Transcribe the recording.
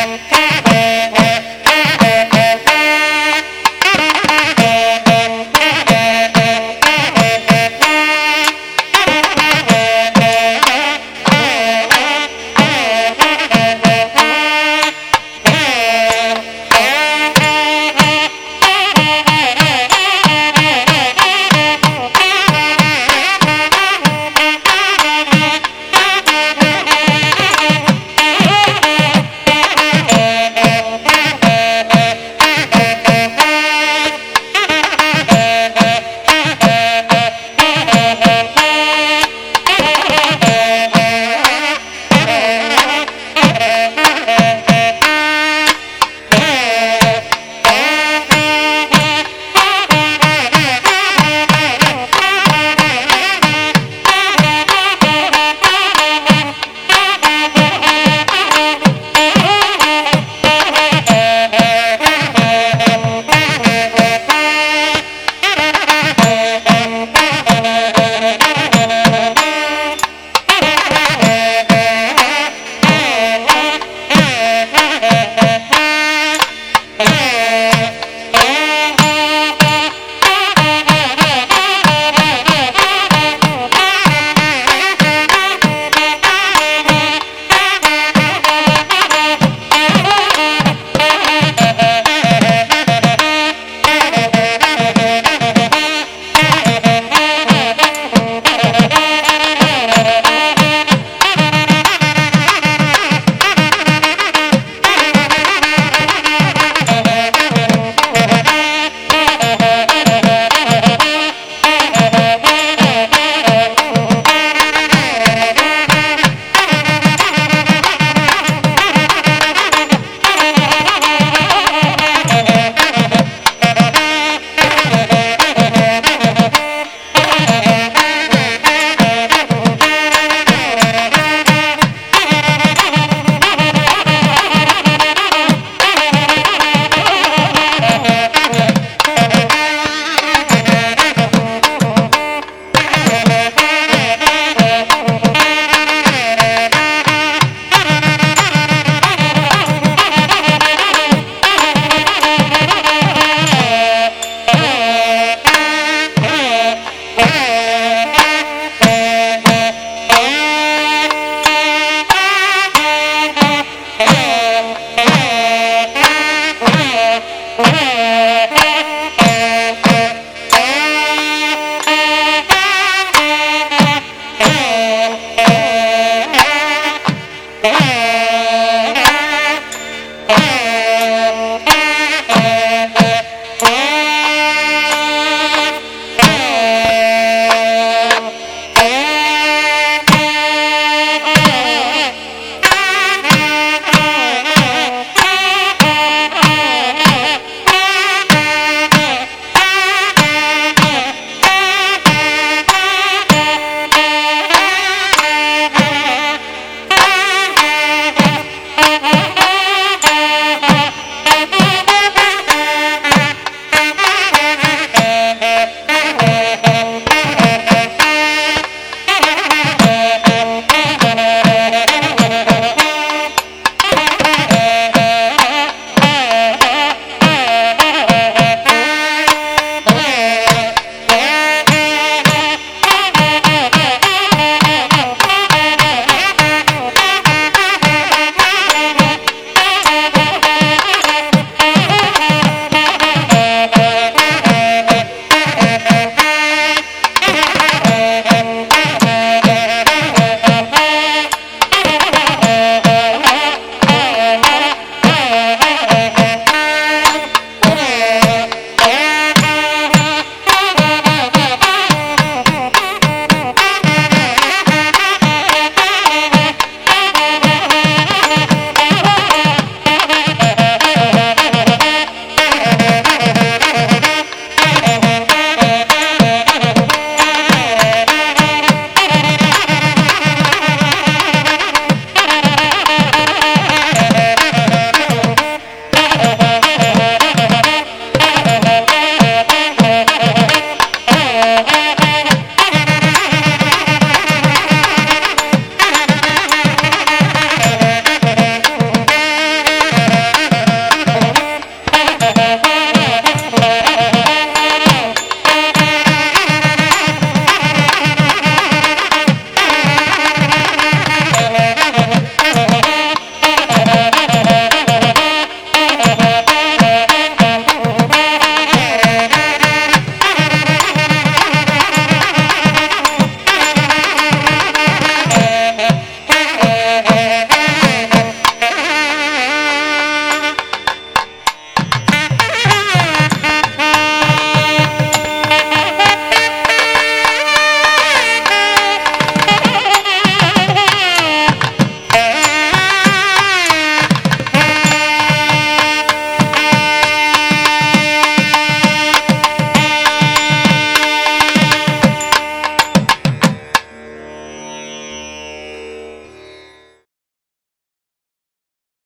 Yeah. eh, eh.